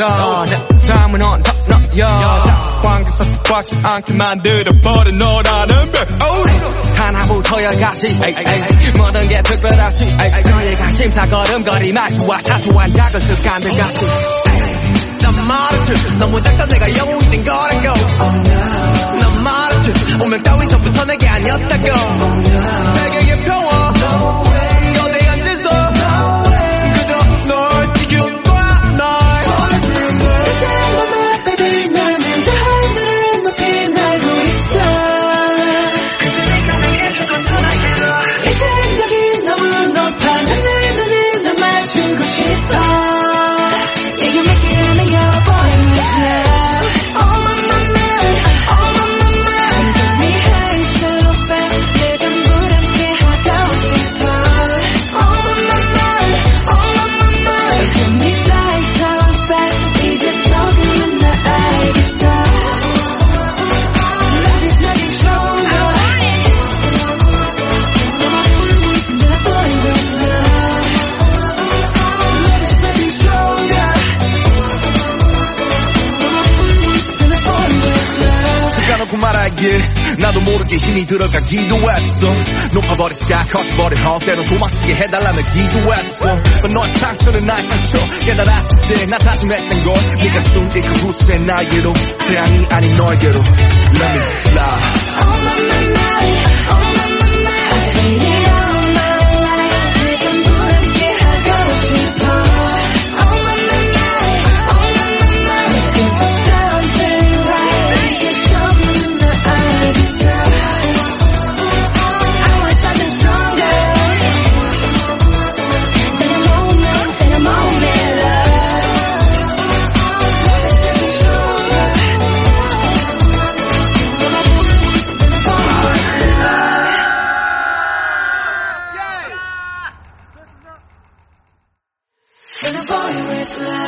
야, 내 삶은 언덕 야, 관계사 습관치 않게 만들어버린 너라는 배. 하나부터여까지 모든 게 특별하지. 너희가 심사걸음거리 말투와 사소한 작은 습관들 같이. 난 말했지. 너무 작다 내가 영웅이 된 거라고. 난 말했지. 운명 따윈 전부터 내게 아니었다고 까놓고 말하길. 나도 모르게 힘이 들어가 기도 했어. 높아버린 스카 커져버린 헛 때론 도망치게 해달라며 기도했어. 너의 상처는 나의 상처. 깨달았을 때 나 다짐했던 걸. 네가 준그 후세 나에게로. 태양이 아닌 너에게로. Let me fly boy with love.